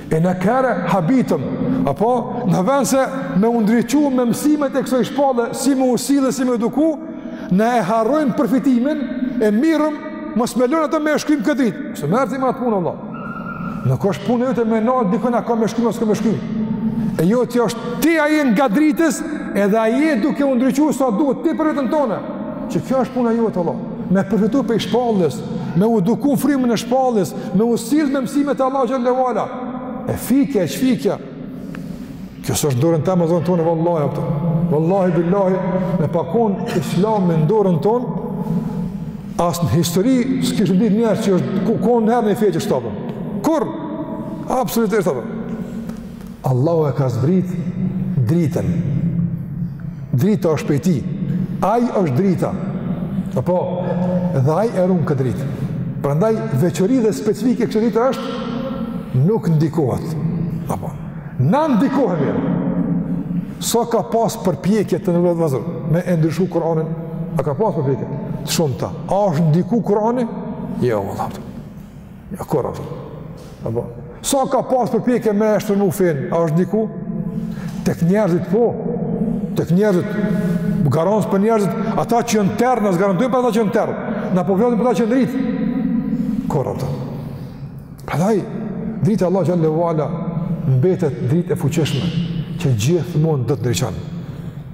E na nëherë habitemi, apo në vend se me u ndriçu me mësimet e kësaj shpallje, si me u sjell edhe si me u eduku, na e harrojmë përfitimin e merremi mos me lon ata me e shkim këtë dritë. Se merr ti me atë punë, vëlla. Nuk është punë e jote me nalë dikon a ka me shkim, a s'ka me shkim. E jotja është ti a je nga drita, edhe a je duke u ndriçu sa duhet, ti për veten tonde. Që kjo është puna e jote, vëlla. Me përfitu prej shpalljes, me u eduku n'frymën e shpalljes, me u sjell me mësimet e Allahut xhelle ve ala, e fikja, e shfikja, kjo s'është n'dorën teme as n'tonden, vallahi, apo, vallahi, billahi, me pas kon islami në dorën tonë, as në histori s'kishin ditë njerëz që është kon nëherë ni fe qeshtu, apo, kurrë, absolutisht, apo, Allahu e ka zbrit dritën. Drita është prej tij. Ai është drita. Apo dhe ai e ruan këtë dritë. Prandaj veçori dhe specifikë e kësaj drite është nuk ndikohet. Apo? Na ndikohemi. Sa, sa ka pas përpjekje të nderuar vëllezër me e ndryshu Kur'anin? A ka pas përpjekje? T'shumta. A është ndiku Kur'ani? Jo, vallahi. Jo, kurrë. Apo? Sa ka pas përpjekje me e shtrembnu fen, a është ndiku? Tek njerëzit po. Tek njerëzit garancë për njerëzit, ata që janë n'terr, na s'garantojmë për ata që n'terr. Na po folim për ata që n'dritë. Kurrë, apo. Prandaj drita e Allahut xhelle ve ala mbetet dritë e fuqishme që gjithmonë do të ndriçojë.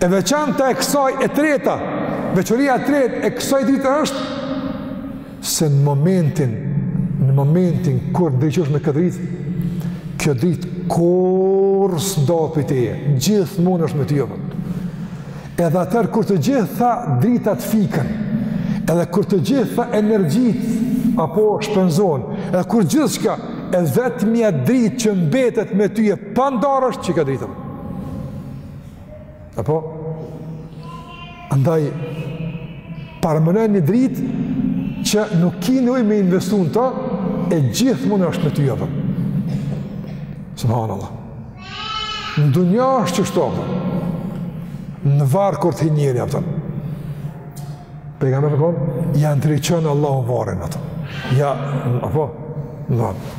E veçanta e kësaj e treta, veçoria e tretë e kësaj drite është se në momentin në momentin kur ndriçosh me këtë dritë, kjo dritë kurrë s'do hiqet prej teje, gjithmonë është me ty, apo. Edhe atëherë, kur të gjitha dritat fiken, edhe kur të gjitha energjitë, apo, shpenzohen, edhe kur gjithçka, e vetmja dritë që mbetet me ty e pandarë është qikjo dritë. Apo? Andaj, paramendoje një dritë që nuk ki nevojë me investu në ta, e gjithmonë është me ty, apo? Subhanallah. Në dunja është qeshtu, në varr kur të hin njeri, apo? Pejgamberi po kallxon, ja ndriçon Allahu varrin, apo? Ja, apo? Në varr.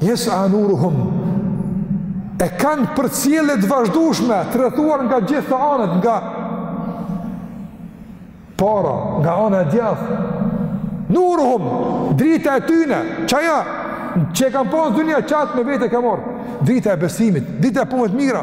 Jes'a nuruhum, e kanë përcjellje të vazhdushme, të rrethuar nga gjithë të anët, nga para, nga ana e djathtë, nuruhum, drita e tyne, qaja, që e kanë pasë n'dunja qatë me vete ka marrë, drita e besimit, drita e punëve t'mira,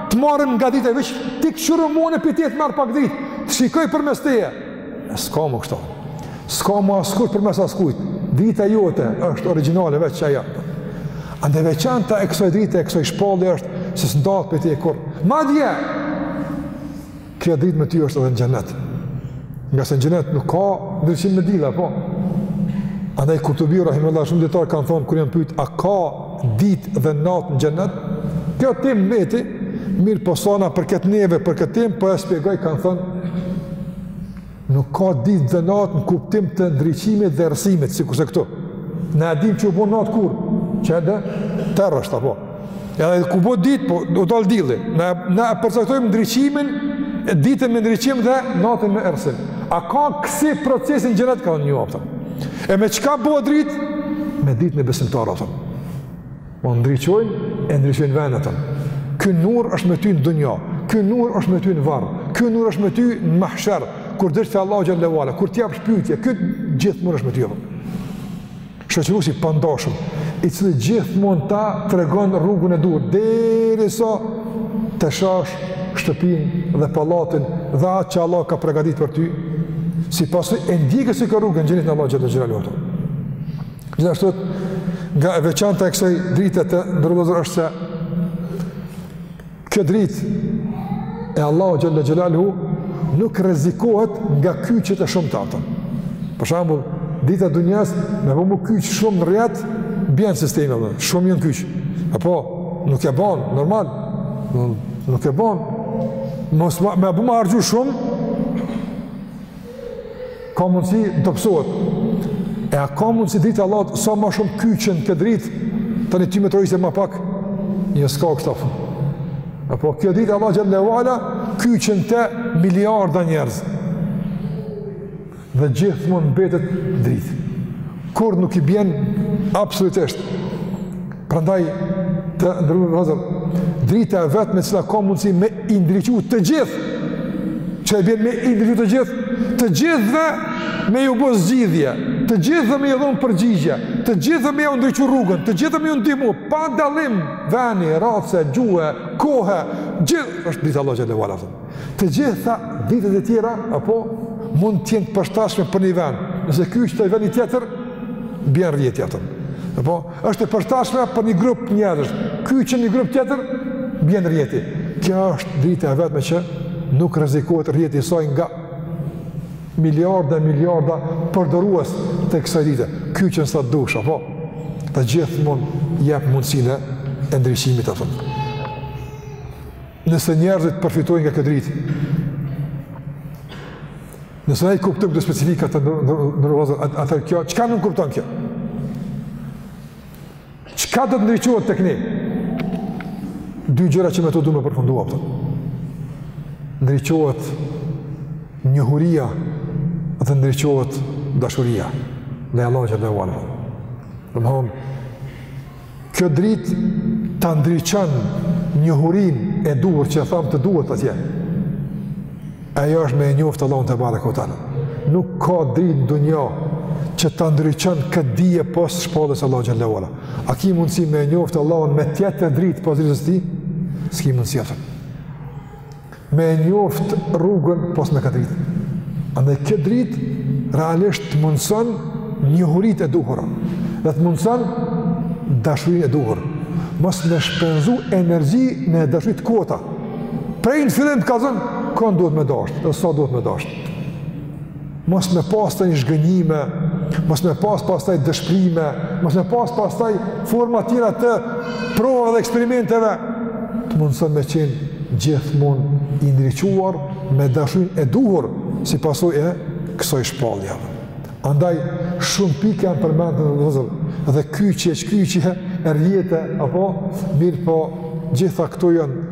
Të marrim nga drita, veç ti kqyrëm mua, prej teje t'marr pak dritë. Të shikoj përmes teje. S'ka më kështu. S'ka më askush përmes askujt. Drita jote është origjinale veç ajo. Andaj veçanta e kësaj drite, e kësaj shpallje është se s'ndahet prej teje kurrë. Madje, Kjo dritë me ty është edhe në xhenet. Ngase në xhenet nuk ka ndriçim me diell, apo. Andaj Kurtubiu, rahimehullah, shumë dijetarë kanë thonë, kur janë pytë, a ka ditë dhe natë në xhenet? Kjo temë n'veti, mirëpo sa na përket neve, për këtë temë, po e shpjegoj, kanë thonë, Nuk ka ditë dhe natë në kuptim të ndriçimit dhe errësimit, sikurse këtu. Na e dimë që u bo natë kur, që edhe terr është, apo. Edhe kur u bo ditë, po, u dalë dilli. Na e përcaktojmë ndriçimin, ditën me ndriçim dhe natën me errësim. A ka kësi procesi n'xhenet, kanë thënë jo apëtëm. E me çka bo dritë? Me dritën e besimtarëve, apëtëm. O po ndriçojnë e ndriçojnë vendet tona. Ky nur është me ty në dunja. Ky nur është me ty në varr. Ky nur është me ty në mahsher, kur del te Allahu xhele ve ala, kur të japsh pytje, ky gjithmonë është me ty. Shoqërus i pandashëm, i cili gjithmonë ta tregon rrugën e duhur derisa të shohsh shtëpinë dhe pallatin dhe atë që Allah ka përgatitur për ty, si pasojë e ndjekjes së rrugës, xhenetin e Allahut xhele ve ala. Gjithashtu nga e veçanta e kësaj drite të nderuar vëllezër është se kjo dritë e Allahut xhele xhelaluhu nuk rrezikohet nga kyçjet e shumta ato. Për shembull, drita e dunjas me bo m'u kyç shumë n'rrjet bjen sistemi apo shumë janë kyç. Apo nuk e ban, normal. Nuk e ban. Mos me bo me harxhu shumë Ka mundësi të dobësohet. E a ka mundësi drita e Allahut, sa ma shumë kyçen n'këtë dritë, tani ty me të ra hise ma pak, jo s'ka kështu, apo. Apo, kjo drita e Allahut xhele ve ala, kyçen n'të miliarda njerëz. Dhe gjithmonë mbetet dritë. Kurrë nuk i bjen, absolutisht. Prandaj të nderuar vëllazër, drita e vetme e cila ka mundësi me i ndriçu të gjithë. Që i bjen me i ndriçu të gjithë, të gjithëve me ju bë zgjidhje, të gjithëve me ju dhon përgjigje, të gjithëve me ju ndriçu rrugën, të gjithëve me ju ndihmu pa dallim veni, race, gjuhe, kohe, gjithë është drita e Allahut xhele ue ala. Të gjitha dritat e tjera apo mund të jenë të përshtatshme për një vend. Nëse kyçet aty vendi tjetër, bjen rrjeti atë. Apo Është e përshtatshme për një grup njerëz. Kyçe një grup tjetër bjen rrjeti. Kjo është drita e vetme që nuk rrezikohet rrjeti i saj nga miliarda e miliarda përdorues të kësaj drite. Kyçen sa dush apo të gjithmonë jep mundësinë e ndriçimit apo. Nëse njerëzit përfitojnë nga kjo dritë, nëse na i kuptojmë këto specifika të nderuar vëllazër, atëherë kjo, çka nënkupton kjo? Çka do të ndriçohet te ne? Dy gjëra që me to du me përfundu, po ato. Ndriçohet njohuria dhe ndriçohet dashuria në Allah xhele ue ala. Domethënë, Kjo dritë ta ndriçon njohurinë e duhur që thamë të duhet atje. Ajo është me e njoftë Allahun tebareke ue teala. Nuk ka dritë në dunja që ta ndriçon këtë dije pos shpalljes së Allahut xhele ue ala. A ki mundësi me e njoftë Allahun me tjetër dritë pos dritës së tij? S'ki mundësi atëm. me e njoftë rrugën pos me këtë dritë. Andaj kjo dritë realisht të mundëson njohuritë e duhura dhe të mundëson dashurinë e duhur. Mos me shpenzu energji në dashuri të kota. Prej në fillim të kallzon kon duhet me dashtë dhe sa duhet me dashtë. mos me pas thënë zhgënjime, mos me pas pastaj dëshpërime, mos me pas pastaj forma tjera të provave dhe eksperimenteve, të mundëson me qenë gjithmonë i ndriçuar me dashurinë e duhur si pasojë e kësoj shpalljeje. Andaj, shumë pika janë përmendë vëllazër, dhe kyçe, çkyçe, rrjete, apo, mirëpo, gjitha këto janë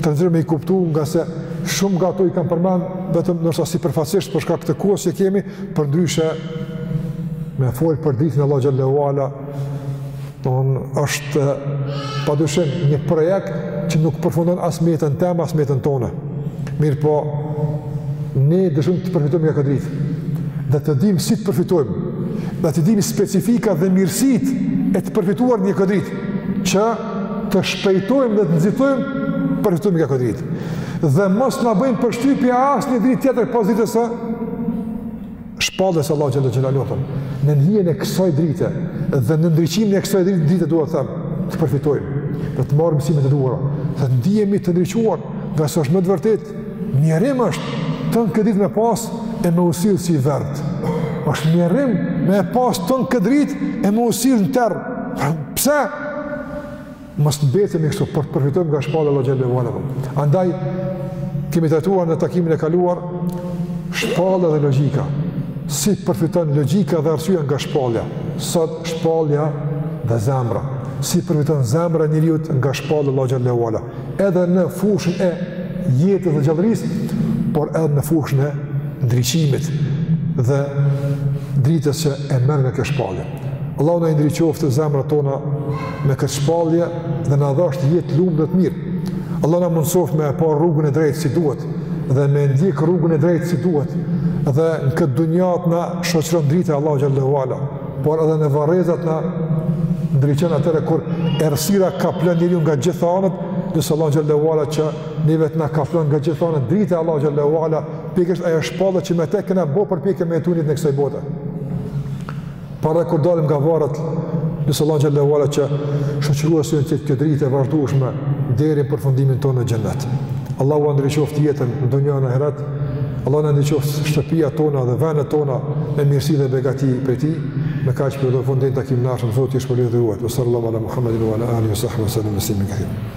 Të nderuar vëllazër me i kuptu ngase shumë nga ato i kam përmend vetëm ndoshta sipërfaqësisht për shkak të kohës që kemi, përndryshe me fol për dritën e Allahut xhele ue ala do është padyshim një projekt që nuk përfundon as me jetën teme as me jetën tonë. Mirëpo ne dëshirojmë të përfitojmë nga kjo dritë dhe të dimë si të përfitojmë dhe të dimë specifikat dhe mirësitë e të përfituarit nga kjo dritë që të shpejtojmë dhe të nxitojmë të përfitojmë nga kjo dritë. Dhe mos na bëjnë përshtypje asnjë dritë tjetër pos dritës së shpalljes së Allahut xhele ue ala. Nën hijen e kësaj drite dhe në ndriçimin e kësaj drite dua të them, të përfitojmë, e të marrim mësimet e duhura, të ndihemi të ndriçuar, ngase është me të vërtetë, Mjerim është tënë këtë dritë me pas e me u sill si i verbër. është mjerim me pas tënë këtë dritë e me u sill në terr. Pra, pse? Mos të mbetemi kështu, por të përfitojmë nga shpallja e Allahut xhele ue ala. Andaj, kemi trajtuar në takimin e kaluar, shpallja dhe logjika. Si përfiton logjika dhe arsyeja nga shpallja. Sot, shpallja dhe zemra. Si përfiton zemra e njeriut nga shpallja e Allahut xhele ue ala. edhe në fushën e jetës dhe gjallërisë, por edhe në fushën e ndriçimit dhe dritës që e merr nga kjo shpallje. Allahu na ndriçoftë zemrat tona me këtë shpallje dhe na dhashtë jetë t'lume dhe të mirë. Allahu na mundësoftë me e pa rrugën e drejtë si duhet dhe me ndjek rrugën e drejtë si duhet dhe në këtë dunja t'na shoqëron drita e Allahut xhele ue ala. por edhe në varreza t'na ndriçon atëherë kur errësira kaplon njeriun nga gjitha anët, e lus Allahun xhele ue ala që neve të na kaplon nga gjitha anët drita e Allahut xhele ue ala, pikërisht ajo shpallje që me të kena bë përpjekje me jetu në jetën e kësaj bote. Por edhe kur dalim nga varret, e lus Allahun xhele ue ala që shoqëruesi të jetë kjo dritë e vazhdueshme deri në përfundimin tonë në xhennet. Allahu na ndriçoftë jetën në dunja e n'ahiret. Allah në ndiqoftë shtëpia tona dhe vendet tona me mirësi dhe begati për ti, me ka që për të fundin të akim nashëm, Zotë i shpëllin dhe ruajt, vësër Allah ala Muhammedin wa ala Ali, vësër Allah ala Muhammedin wa ala Ali,